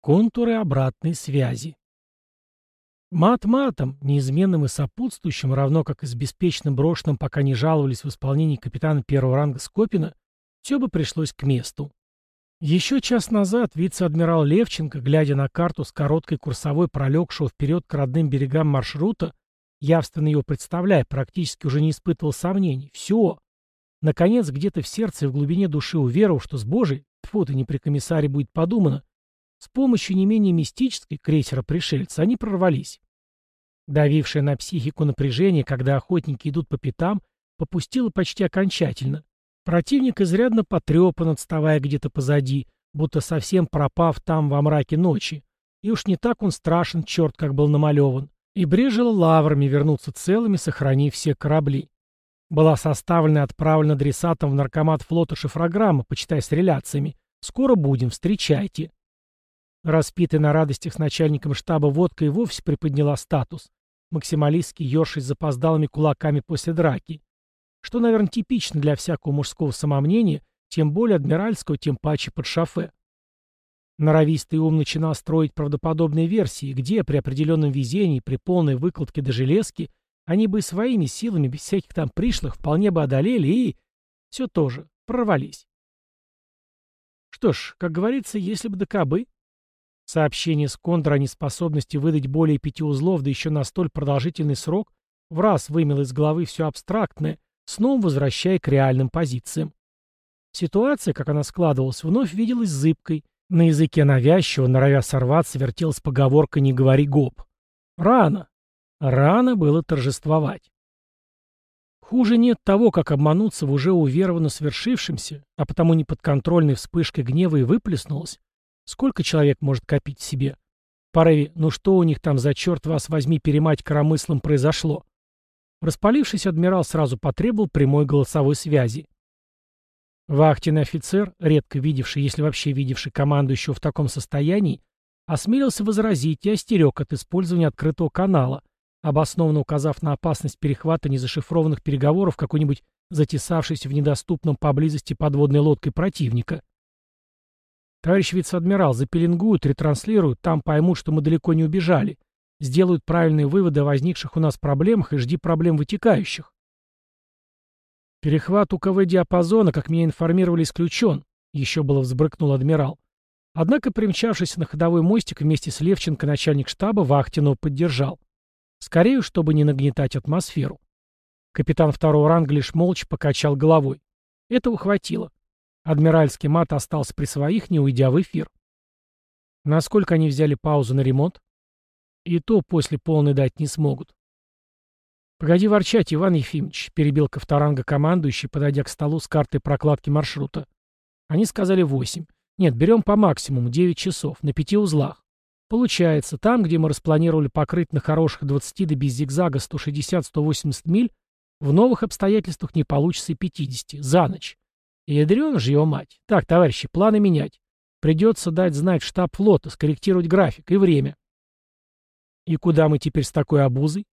Контуры обратной связи. Мат матом, неизменным и сопутствующим, равно как и с беспечным брошенным, пока не жаловались в исполнении капитана первого ранга Скопина, все бы пришлось к месту. Еще час назад вице-адмирал Левченко, глядя на карту с короткой курсовой пролегшего вперед к родным берегам маршрута, явственно его представляя, практически уже не испытывал сомнений. Все. Наконец, где-то в сердце и в глубине души уверовал, что с Божией, тьфу не при комиссаре будет подумано, с помощью не менее мистической крейсера-пришельца они прорвались. Давившее на психику напряжение, когда охотники идут по пятам, попустило почти окончательно. Противник изрядно потрепан, отставая где-то позади, будто совсем пропав там во мраке ночи. И уж не так он страшен, черт, как был намалеван. И брежило лаврами вернуться целыми, сохранив все корабли. Была составлена и отправлена адресатом в наркомат флота шифрограмма, почитай с реляциями. Скоро будем, встречайте. Распитый на радостях с начальником штаба водка и вовсе приподняла статус. Максималистский ершись запоздалыми кулаками после драки что, наверное, типично для всякого мужского самомнения, тем более адмиральского, тем паче под шофе. Норовистый ум начинал строить правдоподобные версии, где при определенном везении, при полной выкладке до железки, они бы своими силами, без всяких там пришлых, вполне бы одолели и... Все тоже, прорвались. Что ж, как говорится, если бы до кобы... Сообщение с Кондора о неспособности выдать более пяти узлов, да еще на столь продолжительный срок, в раз вымел из головы все абстрактное, снова возвращая к реальным позициям. Ситуация, как она складывалась, вновь виделась зыбкой. На языке навязчиво, норовя сорваться, вертелась поговорка «не говори гоп». Рано. Рано было торжествовать. Хуже нет того, как обмануться в уже уверованно свершившемся, а потому неподконтрольной вспышкой гнева и выплеснулось. Сколько человек может копить себе? Порыве «ну что у них там за черт вас возьми перемать коромыслом произошло?» Распалившись, адмирал сразу потребовал прямой голосовой связи. Вахтенный офицер, редко видевший, если вообще видевший командующего в таком состоянии, осмелился возразить и остерег от использования открытого канала, обоснованно указав на опасность перехвата незашифрованных переговоров какой-нибудь затесавшейся в недоступном поблизости подводной лодкой противника. Товарищ вице-адмирал, запеленгуют, ретранслируют, там поймут, что мы далеко не убежали сделают правильные выводы о возникших у нас проблемах и жди проблем вытекающих. Перехват УКВ диапазона, как меня информировали, исключен, еще было взбрыкнул адмирал. Однако, примчавшись на ходовой мостик вместе с Левченко, начальник штаба Вахтинова поддержал. Скорее, чтобы не нагнетать атмосферу. Капитан второго ранга лишь молча покачал головой. Этого хватило. Адмиральский мат остался при своих, не уйдя в эфир. Насколько они взяли паузу на ремонт? И то после полной дать не смогут. «Погоди ворчать, Иван Ефимович», — перебил Ковторанга командующий, подойдя к столу с картой прокладки маршрута. Они сказали восемь. Нет, берем по максимуму, девять часов, на пяти узлах. Получается, там, где мы распланировали покрыть на хороших 20 до без зигзага 160-180 миль, в новых обстоятельствах не получится и 50, за ночь. И ядрёна же его мать. Так, товарищи, планы менять. Придется дать знать штаб флота, скорректировать график и время. «И куда мы теперь с такой обузой?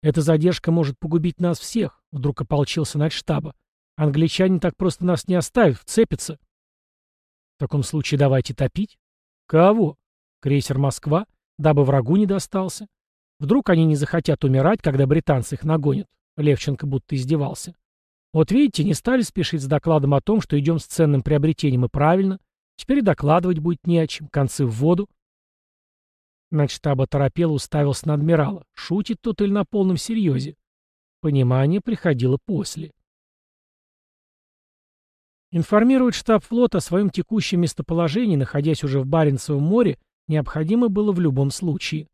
Эта задержка может погубить нас всех», — вдруг ополчился над штаба. «Англичане так просто нас не оставят, вцепятся». «В таком случае давайте топить». «Кого? Крейсер «Москва», дабы врагу не достался. Вдруг они не захотят умирать, когда британцы их нагонят?» Левченко будто издевался. «Вот видите, не стали спешить с докладом о том, что идем с ценным приобретением, и правильно. Теперь и докладывать будет не о чем, концы в воду». Начтаба торопел уставился на адмирала. Шутит тот или на полном серьезе? Понимание приходило после. Информировать штаб флота о своем текущем местоположении, находясь уже в Баренцевом море, необходимо было в любом случае.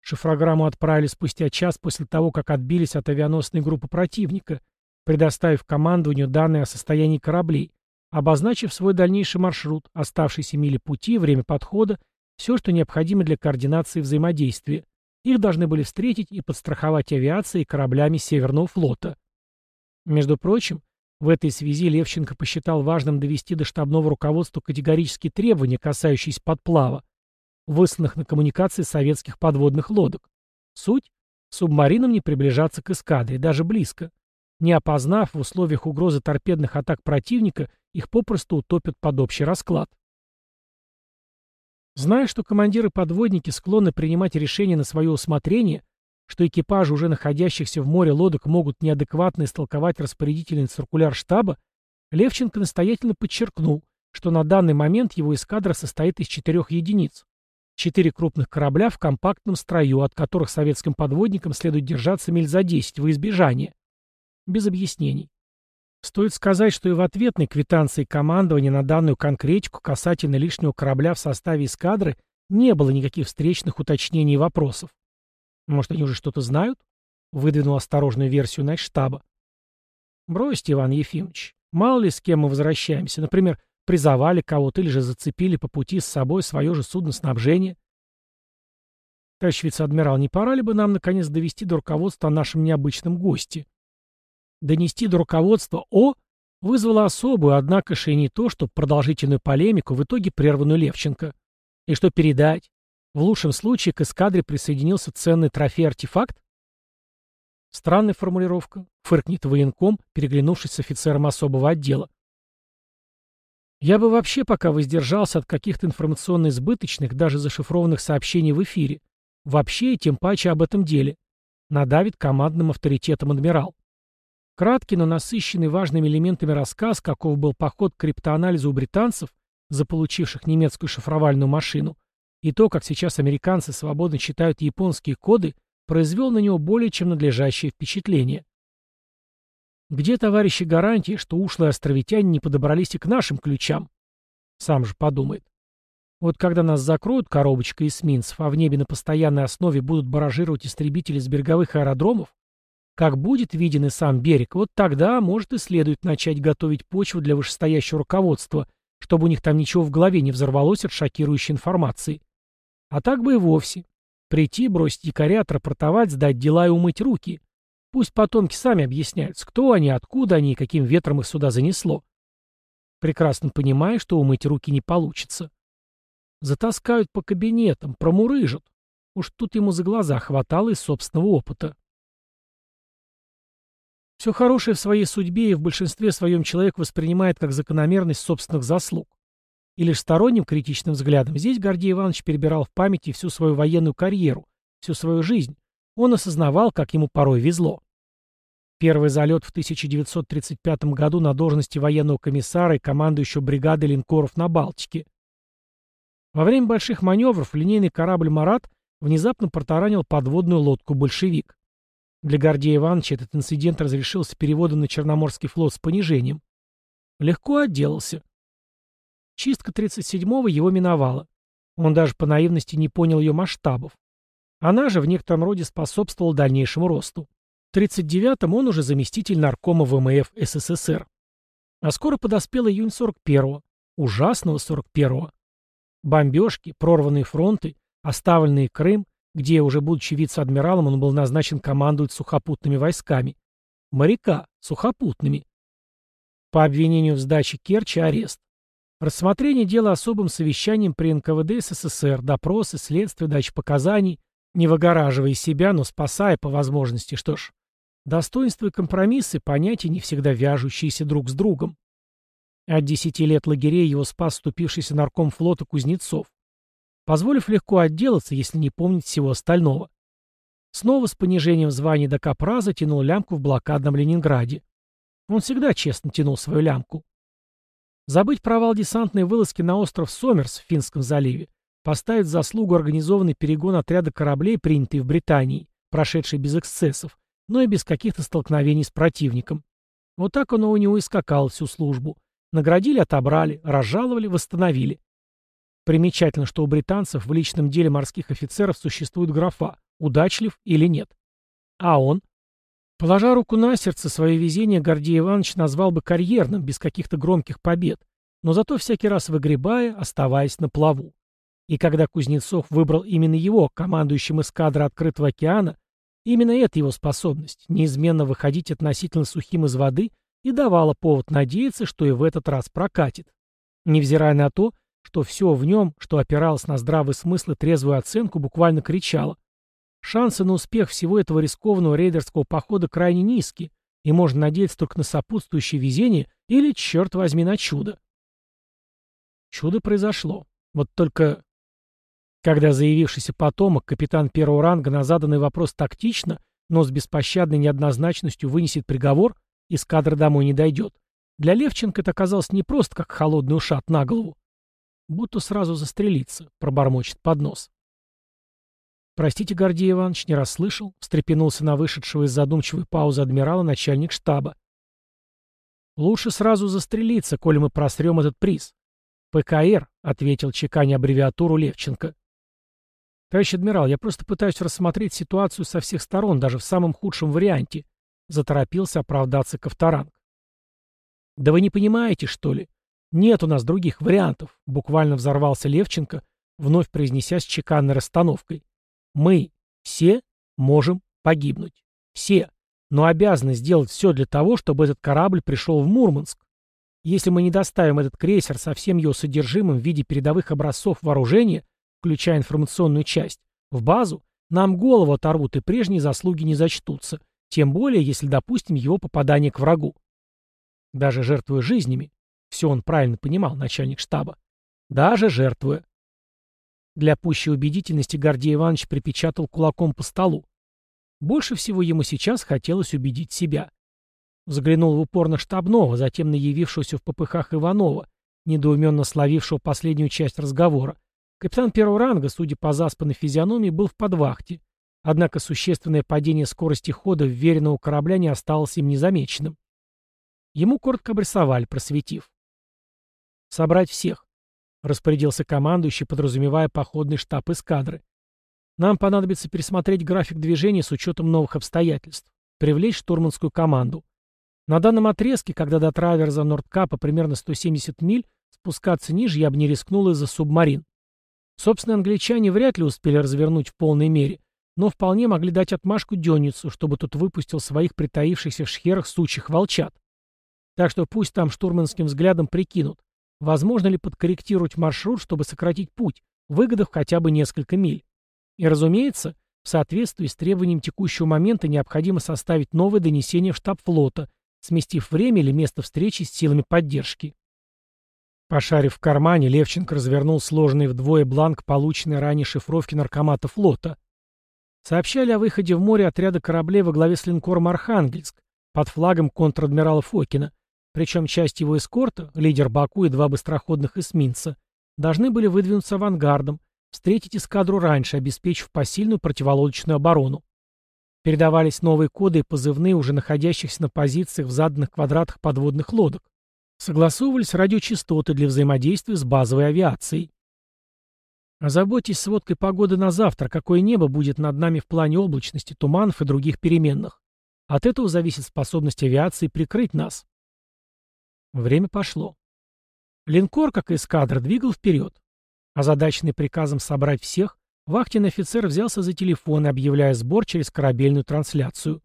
Шифрограмму отправили спустя час после того, как отбились от авианосной группы противника, предоставив командованию данные о состоянии кораблей, обозначив свой дальнейший маршрут, оставшиеся мили пути, время подхода все, что необходимо для координации взаимодействия. Их должны были встретить и подстраховать авиацией и кораблями Северного флота. Между прочим, в этой связи Левченко посчитал важным довести до штабного руководства категорические требования, касающиеся подплава, высланных на коммуникации советских подводных лодок. Суть – субмаринам не приближаться к эскадре, даже близко. Не опознав в условиях угрозы торпедных атак противника, их попросту утопят под общий расклад. Зная, что командиры-подводники склонны принимать решения на свое усмотрение, что экипажи уже находящихся в море лодок могут неадекватно истолковать распорядительный циркуляр штаба, Левченко настоятельно подчеркнул, что на данный момент его эскадра состоит из четырех единиц. Четыре крупных корабля в компактном строю, от которых советским подводникам следует держаться миль за 10 во избежание. Без объяснений. Стоит сказать, что и в ответной квитанции командования на данную конкретику касательно лишнего корабля в составе эскадры не было никаких встречных уточнений и вопросов. Может, они уже что-то знают? Выдвинул осторожную версию штаба. Бросьте, Иван Ефимович. Мало ли с кем мы возвращаемся. Например, призовали кого-то или же зацепили по пути с собой свое же судно снабжения. Товарищ вице-адмирал, не пора ли бы нам наконец довести до руководства о нашем необычном госте? Донести до руководства О вызвало особую, однако же и не то, чтобы продолжительную полемику, в итоге прерванную Левченко. И что передать? В лучшем случае к эскадре присоединился ценный трофей-артефакт? Странная формулировка. Фыркнет военком, переглянувшись с офицером особого отдела. Я бы вообще пока воздержался от каких-то информационно избыточных, даже зашифрованных сообщений в эфире. Вообще и тем паче об этом деле. Надавит командным авторитетом адмирал. Краткий, но насыщенный важными элементами рассказ, каков был поход к криптоанализу у британцев, заполучивших немецкую шифровальную машину, и то, как сейчас американцы свободно читают японские коды, произвел на него более чем надлежащее впечатление. Где, товарищи, гарантии, что ушлые островитяне не подобрались и к нашим ключам? Сам же подумает. Вот когда нас закроют коробочкой эсминцев, а в небе на постоянной основе будут баражировать истребители с береговых аэродромов, как будет виден и сам берег, вот тогда, может, и следует начать готовить почву для вышестоящего руководства, чтобы у них там ничего в голове не взорвалось от шокирующей информации. А так бы и вовсе. Прийти, бросить якоря, отрапортовать, сдать дела и умыть руки. Пусть потомки сами объясняются, кто они, откуда они и каким ветром их сюда занесло. Прекрасно понимая, что умыть руки не получится. Затаскают по кабинетам, промурыжат. Уж тут ему за глаза хватало из собственного опыта. Все хорошее в своей судьбе и в большинстве своем человек воспринимает как закономерность собственных заслуг. И лишь сторонним критичным взглядом здесь Гордей Иванович перебирал в памяти всю свою военную карьеру, всю свою жизнь. Он осознавал, как ему порой везло. Первый залет в 1935 году на должности военного комиссара и командующего бригадой линкоров на Балтике. Во время больших маневров линейный корабль «Марат» внезапно протаранил подводную лодку «Большевик». Для Гордея Ивановича этот инцидент разрешился переводом на Черноморский флот с понижением. Легко отделался. Чистка 37-го его миновала. Он даже по наивности не понял ее масштабов. Она же в некотором роде способствовала дальнейшему росту. В 39-м он уже заместитель наркома ВМФ СССР. А скоро подоспел июнь 41-го, ужасного 41-го. Бомбежки, прорванные фронты, оставленный Крым, где, уже будучи вице-адмиралом, он был назначен командовать сухопутными войсками. Моряка, сухопутными. По обвинению в сдаче Керчи арест. Рассмотрение дела особым совещанием при НКВД СССР, допросы, следствие, дача показаний, не выгораживая себя, но спасая по возможности. Что ж, достоинства и компромиссы – понятия, не всегда вяжущиеся друг с другом. От десяти лет лагерей его спас вступившийся нарком флота Кузнецов позволив легко отделаться, если не помнить всего остального. Снова с понижением звания до капраза тянул лямку в блокадном Ленинграде. Он всегда честно тянул свою лямку. Забыть провал десантной вылазки на остров Сомерс в Финском заливе, поставить заслугу организованный перегон отряда кораблей, принятый в Британии, прошедший без эксцессов, но и без каких-то столкновений с противником. Вот так оно у него и скакало всю службу. Наградили, отобрали, разжаловали, восстановили. Примечательно, что у британцев в личном деле морских офицеров существует графа «удачлив» или «нет». А он? Положа руку на сердце, свое везение Гордей Иванович назвал бы карьерным, без каких-то громких побед, но зато всякий раз выгребая, оставаясь на плаву. И когда Кузнецов выбрал именно его, командующим эскадрой Открытого океана, именно эта его способность, неизменно выходить относительно сухим из воды, и давала повод надеяться, что и в этот раз прокатит. Невзирая на то, что все в нем, что опиралось на здравый смысл и трезвую оценку, буквально кричало. Шансы на успех всего этого рискованного рейдерского похода крайне низкие, и можно надеяться только на сопутствующее везение или, черт возьми, на чудо. Чудо произошло. Вот только Когда заявившийся потомок, капитан первого ранга, на заданный вопрос тактично, но с беспощадной неоднозначностью вынесет приговор, из кадра домой не дойдет, для Левченко это оказалось не просто как холодный ушат на голову. Будто сразу застрелиться, пробормочет под нос. «Простите, Гордей Иванович, не расслышал», — встрепенулся на вышедшего из задумчивой паузы адмирала начальник штаба. «Лучше сразу застрелиться, коли мы просрем этот приз». «ПКР», — ответил чеканя аббревиатуру Левченко. «Товарищ адмирал, я просто пытаюсь рассмотреть ситуацию со всех сторон, даже в самом худшем варианте», — заторопился оправдаться Ковторанг. «Да вы не понимаете, что ли? Нет у нас других вариантов», — буквально взорвался Левченко, вновь произнеся с чеканной расстановкой. «Мы все можем погибнуть. Все. Но обязаны сделать все для того, чтобы этот корабль пришел в Мурманск. Если мы не доставим этот крейсер со всем его содержимым в виде передовых образцов вооружения, включая информационную часть, в базу, нам голову оторвут и прежние заслуги не зачтутся, тем более, если допустим его попадание к врагу. Даже жертвуя жизнями, все он правильно понимал, начальник штаба, даже жертвуя. Для пущей убедительности Гордей Иванович припечатал кулаком по столу. Больше всего ему сейчас хотелось убедить себя. Взглянул в упор на штабного, затем на явившегося в попыхах Иванова, недоуменно словившего последнюю часть разговора. Капитан первого ранга, судя по заспанной физиономии, был в подвахте. Однако существенное падение скорости хода вверенного корабля не осталось им незамеченным. Ему коротко обрисовали, просветив. «Собрать всех», — распорядился командующий, подразумевая походный штаб эскадры. «Нам понадобится пересмотреть график движения с учетом новых обстоятельств, привлечь штурманскую команду. На данном отрезке, когда до траверза Нордкапа примерно 170 миль, спускаться ниже я бы не рискнул из-за субмарин. Собственно, англичане вряд ли успели развернуть в полной мере, но вполне могли дать отмашку Дёницу, чтобы тот выпустил своих притаившихся в шхерах сучих волчат. Так что пусть там штурманским взглядом прикинут, возможно ли подкорректировать маршрут, чтобы сократить путь, выгодав хотя бы несколько миль. И, разумеется, в соответствии с требованием текущего момента необходимо составить новое донесение в штаб флота, сместив время или место встречи с силами поддержки. Пошарив в кармане, Левченко развернул сложенный вдвое бланк, полученный ранее шифровки наркомата флота. Сообщали о выходе в море отряда кораблей во главе с линкором «Архангельск» под флагом контр-адмирала Фокина, причем часть его эскорта, лидер Баку и два быстроходных эсминца, должны были выдвинуться авангардом, встретить эскадру раньше, обеспечив посильную противолодочную оборону. Передавались новые коды и позывные уже находящихся на позициях в заданных квадратах подводных лодок. Согласовывались радиочастоты для взаимодействия с базовой авиацией. Озаботьтесь сводкой погоды на завтра, какое небо будет над нами в плане облачности, туманов и других переменных. От этого зависит способность авиации прикрыть нас. Время пошло. Линкор, как и эскадра, двигал вперед. Озадаченный приказом собрать всех, вахтенный офицер взялся за телефон, объявляя сбор через корабельную трансляцию.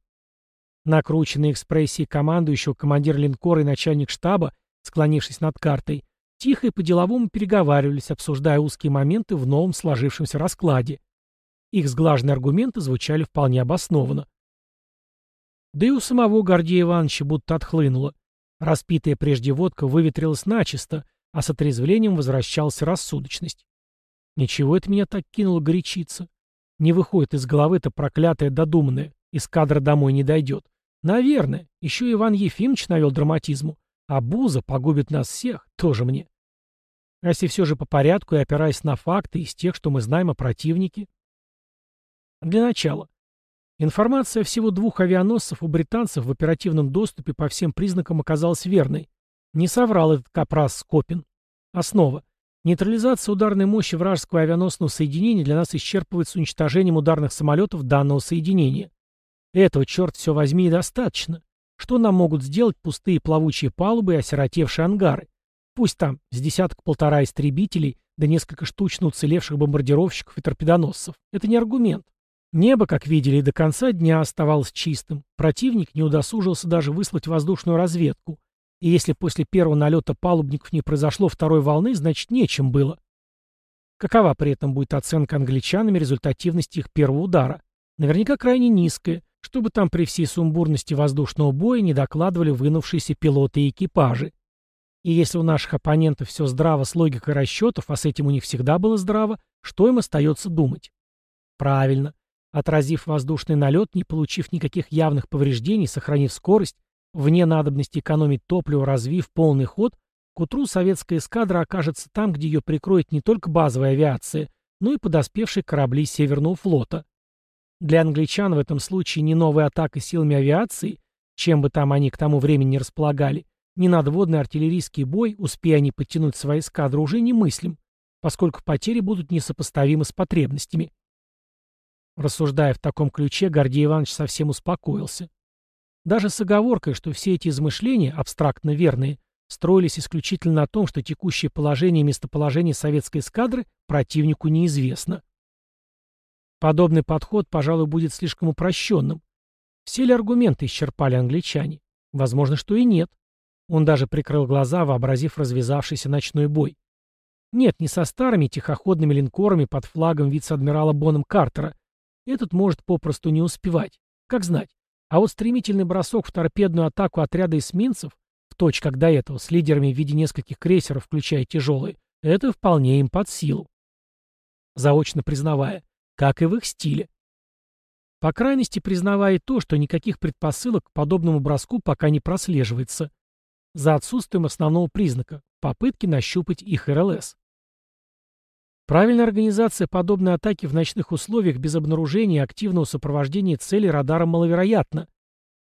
Накрученный экспрессией командующего командир линкора и начальник штаба, склонившись над картой, тихо и по-деловому переговаривались, обсуждая узкие моменты в новом сложившемся раскладе. Их сглаженные аргументы звучали вполне обоснованно. Да и у самого Гордея Ивановича будто отхлынуло. Распитая прежде водка выветрилась начисто, а с отрезвлением возвращалась рассудочность. Ничего это меня так кинуло горячиться. Не выходит из головы это проклятое додуманное. Из кадра домой не дойдет. Наверное. Еще Иван Ефимович навел драматизму. А Буза погубит нас всех. Тоже мне. А если все же по порядку и опираясь на факты из тех, что мы знаем о противнике? Для начала. Информация всего двух авианосцев у британцев в оперативном доступе по всем признакам оказалась верной. Не соврал этот капрас Скопин. Основа. Нейтрализация ударной мощи вражеского авианосного соединения для нас исчерпывается уничтожением ударных самолетов данного соединения. Этого, черт все возьми, и достаточно. Что нам могут сделать пустые плавучие палубы и осиротевшие ангары? Пусть там с десяток-полтора истребителей, да несколько штучно уцелевших бомбардировщиков и торпедоносцев. Это не аргумент. Небо, как видели, до конца дня оставалось чистым. Противник не удосужился даже выслать воздушную разведку. И если после первого налета палубников не произошло второй волны, значит нечем было. Какова при этом будет оценка англичанами результативности их первого удара? Наверняка крайне низкая, чтобы там при всей сумбурности воздушного боя не докладывали вынувшиеся пилоты и экипажи. И если у наших оппонентов все здраво с логикой расчетов, а с этим у них всегда было здраво, что им остается думать? Правильно. Отразив воздушный налет, не получив никаких явных повреждений, сохранив скорость, вне надобности экономить топливо, развив полный ход, к утру советская эскадра окажется там, где ее прикроет не только базовая авиация, но и подоспевшие корабли Северного флота. Для англичан в этом случае не новая атака силами авиации, чем бы там они к тому времени не располагали, ни надводный артиллерийский бой, успея они подтянуть свои эскадры, уже немыслим, поскольку потери будут несопоставимы с потребностями. Рассуждая в таком ключе, Гордей Иванович совсем успокоился. Даже с оговоркой, что все эти измышления, абстрактно верные, строились исключительно на том, что текущее положение и местоположение советской эскадры противнику неизвестно. Подобный подход, пожалуй, будет слишком упрощенным. Все ли аргументы исчерпали англичане? Возможно, что и нет. Он даже прикрыл глаза, вообразив развязавшийся ночной бой. Нет, не со старыми тихоходными линкорами под флагом вице-адмирала Боном Картера. Этот может попросту не успевать. Как знать. А вот стремительный бросок в торпедную атаку отряда эсминцев, в точь как до этого, с лидерами в виде нескольких крейсеров, включая тяжелые, это вполне им под силу. Заочно признавая, как и в их стиле. По крайности признавая то, что никаких предпосылок к подобному броску пока не прослеживается – за отсутствием основного признака – попытки нащупать их РЛС. Правильная организация подобной атаки в ночных условиях без обнаружения и активного сопровождения цели радаром маловероятна.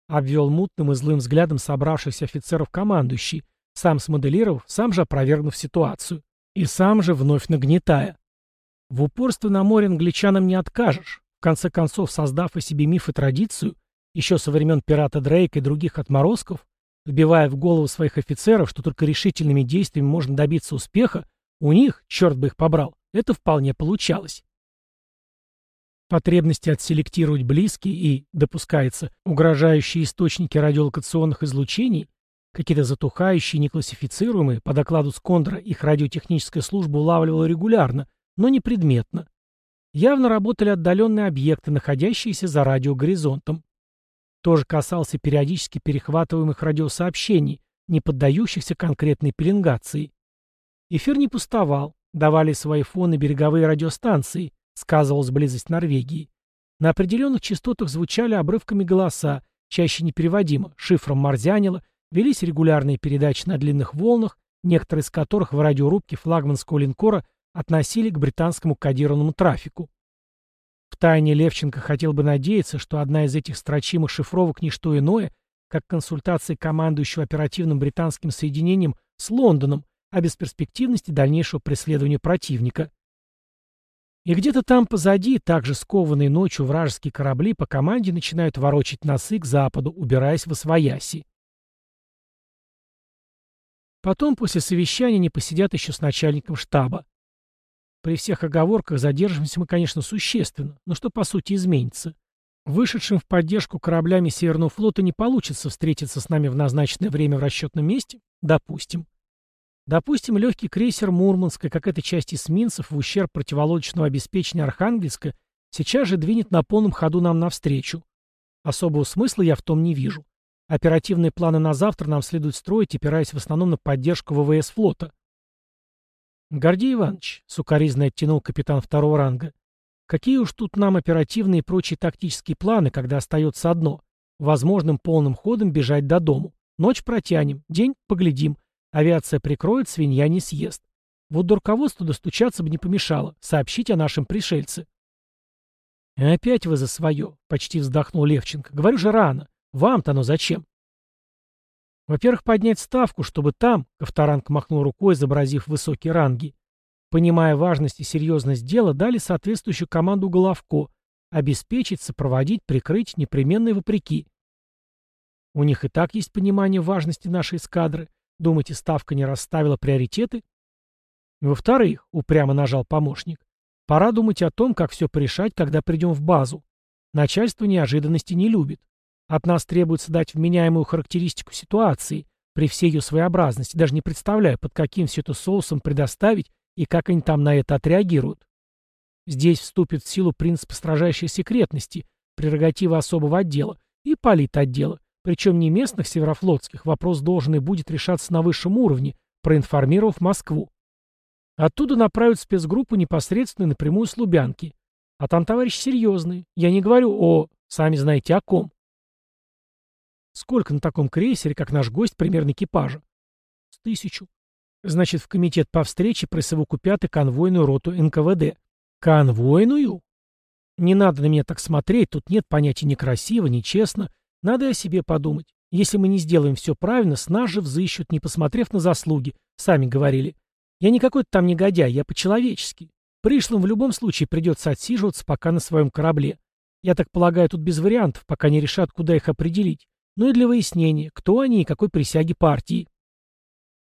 Обвел мутным и злым взглядом собравшихся офицеров командующий, сам смоделировав, сам же опровергнув ситуацию. И сам же вновь нагнетая. В упорстве на море англичанам не откажешь. В конце концов, создав о себе миф и традицию, еще со времен пирата Дрейка и других отморозков, вбивая в голову своих офицеров, что только решительными действиями можно добиться успеха, у них, черт бы их побрал, это вполне получалось. Потребности отселектировать близкие и, допускается, угрожающие источники радиолокационных излучений, какие-то затухающие, неклассифицируемые, по докладу Скондра их радиотехническая служба улавливала регулярно, но не предметно. Явно работали отдаленные объекты, находящиеся за радиогоризонтом тоже касался периодически перехватываемых радиосообщений, не поддающихся конкретной пеленгации. Эфир не пустовал, давали свои фоны береговые радиостанции, сказывалась близость Норвегии. На определенных частотах звучали обрывками голоса, чаще непереводимо, шифром Марзянила, велись регулярные передачи на длинных волнах, некоторые из которых в радиорубке флагманского линкора относили к британскому кодированному трафику. Втайне Левченко хотел бы надеяться, что одна из этих строчимых шифровок не что иное, как консультации командующего оперативным британским соединением с Лондоном о бесперспективности дальнейшего преследования противника. И где-то там позади, также скованные ночью вражеские корабли по команде начинают ворочать носы к западу, убираясь в Освояси. Потом, после совещания, не посидят еще с начальником штаба. При всех оговорках задержимся мы, конечно, существенно, но что по сути изменится? Вышедшим в поддержку кораблями Северного флота не получится встретиться с нами в назначенное время в расчетном месте? Допустим. Допустим, легкий крейсер Мурманска, как эта часть эсминцев в ущерб противолодочного обеспечения Архангельска, сейчас же двинет на полном ходу нам навстречу. Особого смысла я в том не вижу. Оперативные планы на завтра нам следует строить, опираясь в основном на поддержку ВВС флота. «Гордей Иванович», — сукоризно оттянул капитан второго ранга, «какие уж тут нам оперативные и прочие тактические планы, когда остается одно — возможным полным ходом бежать до дому. Ночь протянем, день поглядим. Авиация прикроет, свинья не съест. Вот до руководства достучаться бы не помешало, сообщить о нашем пришельце». «Опять вы за свое», — почти вздохнул Левченко. «Говорю же рано. Вам-то оно зачем?» Во-первых, поднять ставку, чтобы там, Ковторанг махнул рукой, изобразив высокие ранги, понимая важность и серьезность дела, дали соответствующую команду Головко, обеспечить, сопроводить, прикрыть, непременно вопреки. У них и так есть понимание важности нашей эскадры. Думаете, ставка не расставила приоритеты? Во-вторых, упрямо нажал помощник, пора думать о том, как все порешать, когда придем в базу. Начальство неожиданности не любит. От нас требуется дать вменяемую характеристику ситуации, при всей ее своеобразности, даже не представляю, под каким все это соусом предоставить и как они там на это отреагируют. Здесь вступит в силу принцип строжайшей секретности, прерогатива особого отдела и политотдела, причем не местных северофлотских, вопрос должен и будет решаться на высшем уровне, проинформировав Москву. Оттуда направят спецгруппу непосредственно напрямую с Лубянки. А там товарищ серьезный. Я не говорю о... Сами знаете о ком. Сколько на таком крейсере, как наш гость, примерно экипажа? С тысячу. Значит, в комитет по встрече присовокупят и конвойную роту НКВД. Конвойную? Не надо на меня так смотреть, тут нет понятия некрасиво, нечестно. Надо о себе подумать. Если мы не сделаем все правильно, с нас же взыщут, не посмотрев на заслуги. Сами говорили. Я не какой-то там негодяй, я по-человечески. Пришлым в любом случае придется отсиживаться пока на своем корабле. Я так полагаю, тут без вариантов, пока не решат, куда их определить. Ну и для выяснения, кто они и какой присяги партии.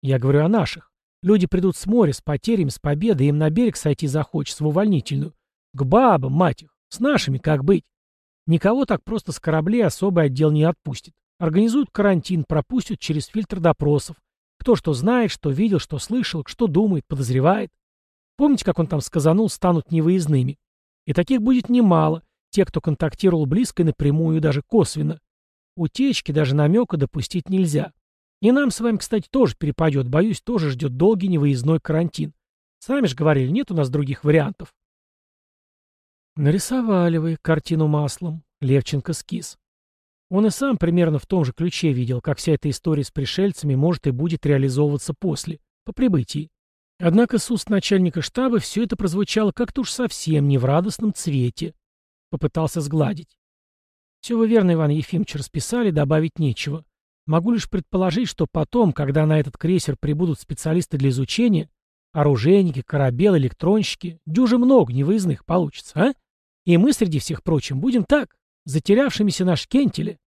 Я говорю о наших. Люди придут с моря, с потерями, с победой, им на берег сойти захочется, в увольнительную. К бабам, мать их. С нашими как быть? Никого так просто с кораблей особый отдел не отпустит. Организуют карантин, пропустят через фильтр допросов. Кто что знает, что видел, что слышал, что думает, подозревает. Помните, как он там сказанул, станут невыездными? И таких будет немало, те, кто контактировал близко и напрямую, и даже косвенно. Утечки, даже намека допустить нельзя. И нам с вами, кстати, тоже перепадет, боюсь, тоже ждет долгий невыездной карантин. Сами же говорили, нет у нас других вариантов. Нарисовали вы картину маслом. Левченко скис. Он и сам примерно в том же ключе видел, как вся эта история с пришельцами может и будет реализовываться после, по прибытии. Однако с уст начальника штаба все это прозвучало как-то уж совсем не в радостном цвете. Попытался сгладить. Все вы верно, Иван Ефимович, расписали, добавить нечего. Могу лишь предположить, что потом, когда на этот крейсер прибудут специалисты для изучения, оружейники, корабел, электронщики, дюже много невыездных получится, а? И мы, среди всех прочим, будем так, затерявшимися на шкентеле.